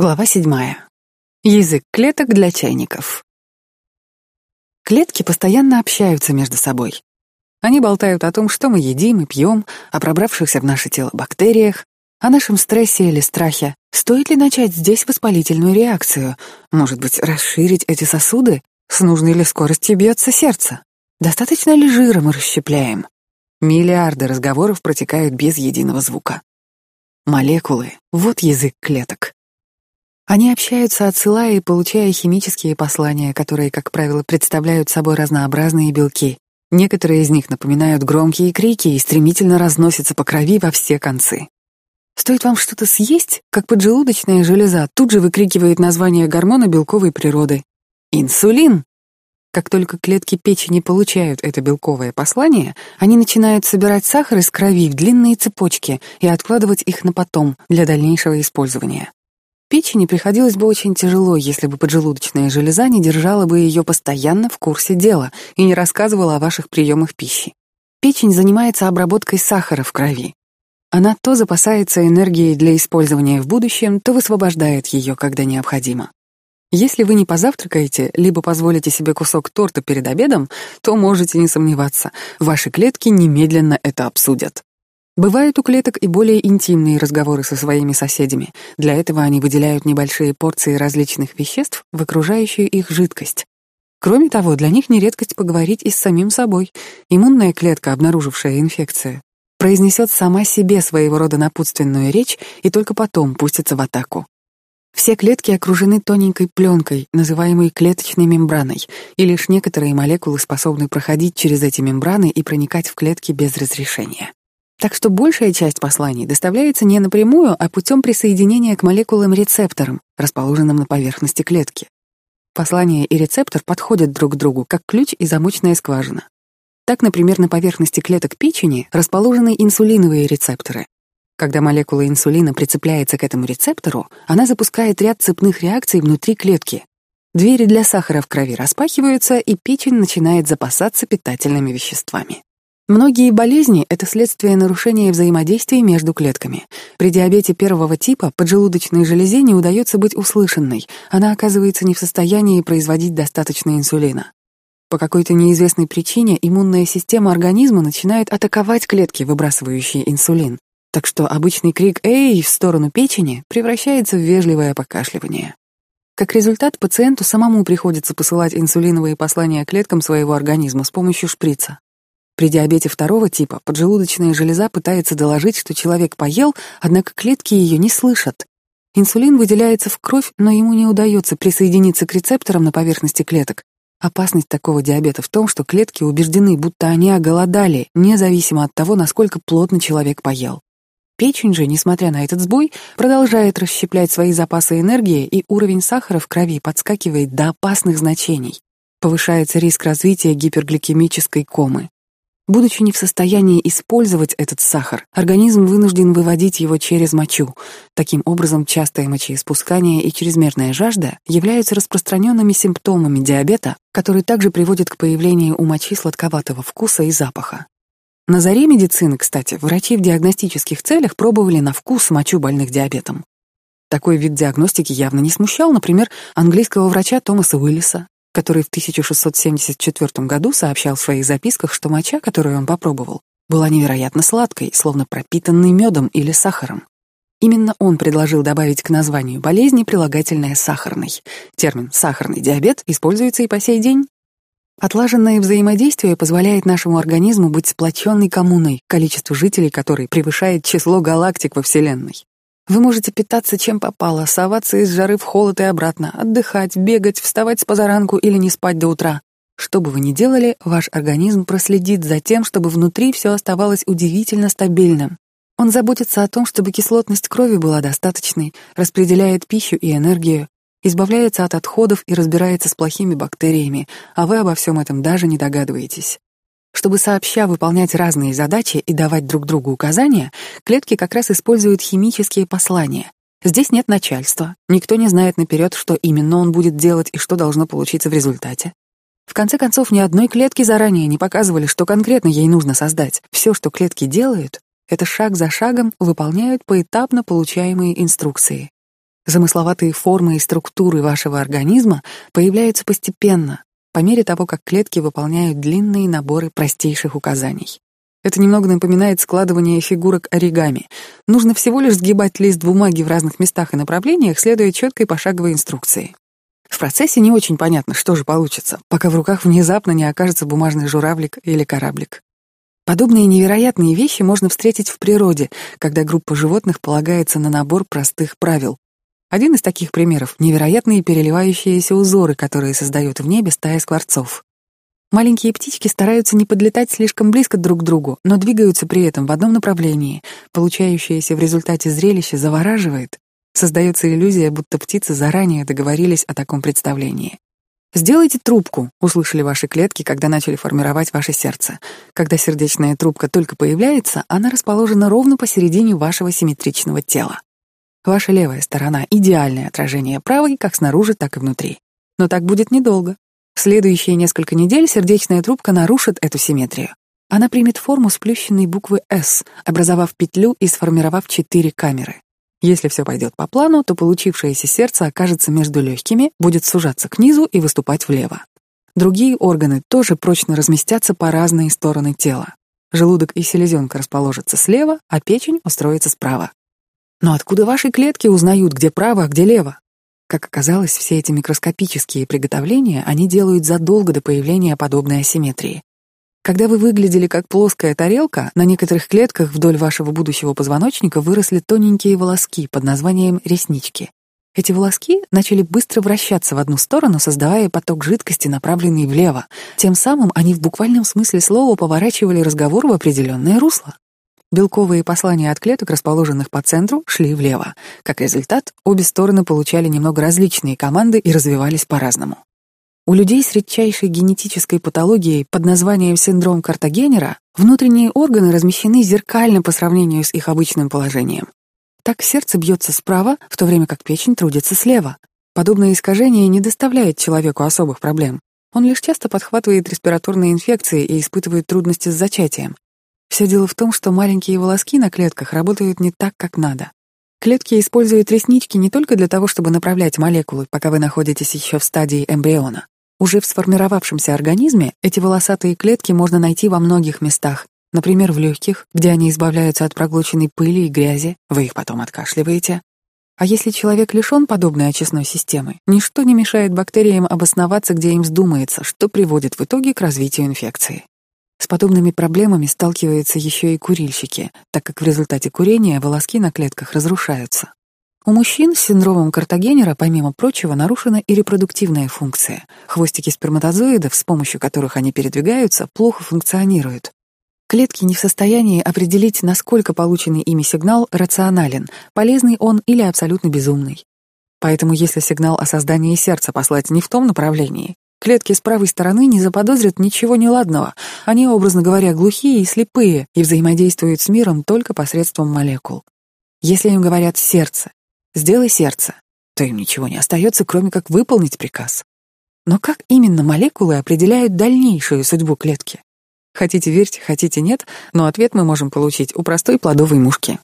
Глава седьмая. Язык клеток для чайников. Клетки постоянно общаются между собой. Они болтают о том, что мы едим и пьем, о пробравшихся в наше тело бактериях, о нашем стрессе или страхе. Стоит ли начать здесь воспалительную реакцию? Может быть, расширить эти сосуды? С нужной ли скоростью бьется сердце? Достаточно ли жира мы расщепляем? Миллиарды разговоров протекают без единого звука. Молекулы — вот язык клеток. Они общаются, отсылая и получая химические послания, которые, как правило, представляют собой разнообразные белки. Некоторые из них напоминают громкие крики и стремительно разносятся по крови во все концы. Стоит вам что-то съесть, как поджелудочная железа тут же выкрикивает название гормона белковой природы. Инсулин! Как только клетки печени получают это белковое послание, они начинают собирать сахар из крови в длинные цепочки и откладывать их на потом для дальнейшего использования. Печени приходилось бы очень тяжело, если бы поджелудочная железа не держала бы ее постоянно в курсе дела и не рассказывала о ваших приемах пищи. Печень занимается обработкой сахара в крови. Она то запасается энергией для использования в будущем, то высвобождает ее, когда необходимо. Если вы не позавтракаете, либо позволите себе кусок торта перед обедом, то можете не сомневаться, ваши клетки немедленно это обсудят. Бывают у клеток и более интимные разговоры со своими соседями. Для этого они выделяют небольшие порции различных веществ в окружающую их жидкость. Кроме того, для них не редкость поговорить и с самим собой. Иммунная клетка, обнаружившая инфекцию, произнесет сама себе своего рода напутственную речь и только потом пустится в атаку. Все клетки окружены тоненькой пленкой, называемой клеточной мембраной, и лишь некоторые молекулы способны проходить через эти мембраны и проникать в клетки без разрешения. Так что большая часть посланий доставляется не напрямую, а путем присоединения к молекулам-рецепторам, расположенным на поверхности клетки. Послание и рецептор подходят друг к другу, как ключ и замочная скважина. Так, например, на поверхности клеток печени расположены инсулиновые рецепторы. Когда молекула инсулина прицепляется к этому рецептору, она запускает ряд цепных реакций внутри клетки. Двери для сахара в крови распахиваются, и печень начинает запасаться питательными веществами. Многие болезни — это следствие нарушения взаимодействия между клетками. При диабете первого типа поджелудочной железе не удается быть услышанной, она оказывается не в состоянии производить достаточно инсулина. По какой-то неизвестной причине иммунная система организма начинает атаковать клетки, выбрасывающие инсулин, так что обычный крик «Эй!» в сторону печени превращается в вежливое покашливание. Как результат, пациенту самому приходится посылать инсулиновые послания клеткам своего организма с помощью шприца. При диабете второго типа поджелудочная железа пытается доложить, что человек поел, однако клетки ее не слышат. Инсулин выделяется в кровь, но ему не удается присоединиться к рецепторам на поверхности клеток. Опасность такого диабета в том, что клетки убеждены, будто они оголодали, независимо от того, насколько плотно человек поел. Печень же, несмотря на этот сбой, продолжает расщеплять свои запасы энергии, и уровень сахара в крови подскакивает до опасных значений. Повышается риск развития гипергликемической комы. Будучи не в состоянии использовать этот сахар, организм вынужден выводить его через мочу. Таким образом, частое мочеиспускание и чрезмерная жажда являются распространенными симптомами диабета, которые также приводят к появлению у мочи сладковатого вкуса и запаха. На заре медицины, кстати, врачи в диагностических целях пробовали на вкус мочу больных диабетом. Такой вид диагностики явно не смущал, например, английского врача Томаса Уиллиса, который в 1674 году сообщал в своих записках, что моча, которую он попробовал, была невероятно сладкой, словно пропитанной медом или сахаром. Именно он предложил добавить к названию болезни прилагательное «сахарный». Термин «сахарный диабет» используется и по сей день. Отлаженное взаимодействие позволяет нашему организму быть сплоченной коммуной, количество жителей которой превышает число галактик во Вселенной. Вы можете питаться чем попало, соваться из жары в холод и обратно, отдыхать, бегать, вставать с позаранку или не спать до утра. Что бы вы ни делали, ваш организм проследит за тем, чтобы внутри все оставалось удивительно стабильным. Он заботится о том, чтобы кислотность крови была достаточной, распределяет пищу и энергию, избавляется от отходов и разбирается с плохими бактериями, а вы обо всем этом даже не догадываетесь. Чтобы сообща выполнять разные задачи и давать друг другу указания, клетки как раз используют химические послания. Здесь нет начальства, никто не знает наперед, что именно он будет делать и что должно получиться в результате. В конце концов, ни одной клетки заранее не показывали, что конкретно ей нужно создать. Все, что клетки делают, это шаг за шагом выполняют поэтапно получаемые инструкции. Замысловатые формы и структуры вашего организма появляются постепенно, по мере того, как клетки выполняют длинные наборы простейших указаний. Это немного напоминает складывание фигурок оригами. Нужно всего лишь сгибать лист бумаги в разных местах и направлениях, следуя четкой пошаговой инструкции. В процессе не очень понятно, что же получится, пока в руках внезапно не окажется бумажный журавлик или кораблик. Подобные невероятные вещи можно встретить в природе, когда группа животных полагается на набор простых правил. Один из таких примеров — невероятные переливающиеся узоры, которые создают в небе стая скворцов. Маленькие птички стараются не подлетать слишком близко друг к другу, но двигаются при этом в одном направлении. Получающееся в результате зрелище завораживает Создается иллюзия, будто птицы заранее договорились о таком представлении. «Сделайте трубку», — услышали ваши клетки, когда начали формировать ваше сердце. Когда сердечная трубка только появляется, она расположена ровно посередине вашего симметричного тела. Ваша левая сторона — идеальное отражение правой, как снаружи, так и внутри. Но так будет недолго. В следующие несколько недель сердечная трубка нарушит эту симметрию. Она примет форму сплющенной буквы «С», образовав петлю и сформировав четыре камеры. Если все пойдет по плану, то получившееся сердце окажется между легкими, будет сужаться к низу и выступать влево. Другие органы тоже прочно разместятся по разные стороны тела. Желудок и селезенка расположатся слева, а печень устроится справа. Но откуда ваши клетки узнают, где право, а где лево? Как оказалось, все эти микроскопические приготовления они делают задолго до появления подобной асимметрии. Когда вы выглядели как плоская тарелка, на некоторых клетках вдоль вашего будущего позвоночника выросли тоненькие волоски под названием реснички. Эти волоски начали быстро вращаться в одну сторону, создавая поток жидкости, направленный влево. Тем самым они в буквальном смысле слова поворачивали разговор в определенное русло. Белковые послания от клеток, расположенных по центру, шли влево. Как результат, обе стороны получали немного различные команды и развивались по-разному. У людей с редчайшей генетической патологией под названием синдром Картагенера внутренние органы размещены зеркально по сравнению с их обычным положением. Так сердце бьется справа, в то время как печень трудится слева. Подобное искажение не доставляет человеку особых проблем. Он лишь часто подхватывает респираторные инфекции и испытывает трудности с зачатием. Все дело в том, что маленькие волоски на клетках работают не так, как надо. Клетки используют реснички не только для того, чтобы направлять молекулы, пока вы находитесь еще в стадии эмбриона. Уже в сформировавшемся организме эти волосатые клетки можно найти во многих местах, например, в легких, где они избавляются от проглоченной пыли и грязи, вы их потом откашливаете. А если человек лишён подобной очистной системы, ничто не мешает бактериям обосноваться, где им вздумается, что приводит в итоге к развитию инфекции. С подобными проблемами сталкиваются еще и курильщики, так как в результате курения волоски на клетках разрушаются. У мужчин с синдромом Картагенера, помимо прочего, нарушена и репродуктивная функция. Хвостики сперматозоидов, с помощью которых они передвигаются, плохо функционируют. Клетки не в состоянии определить, насколько полученный ими сигнал рационален, полезный он или абсолютно безумный. Поэтому если сигнал о создании сердца послать не в том направлении, клетки с правой стороны не заподозрят ничего неладного. Они, образно говоря, глухие и слепые и взаимодействуют с миром только посредством молекул. Если им говорят «сердце», сделай сердце, то им ничего не остается, кроме как выполнить приказ. Но как именно молекулы определяют дальнейшую судьбу клетки? Хотите верьте, хотите нет, но ответ мы можем получить у простой плодовой мушки.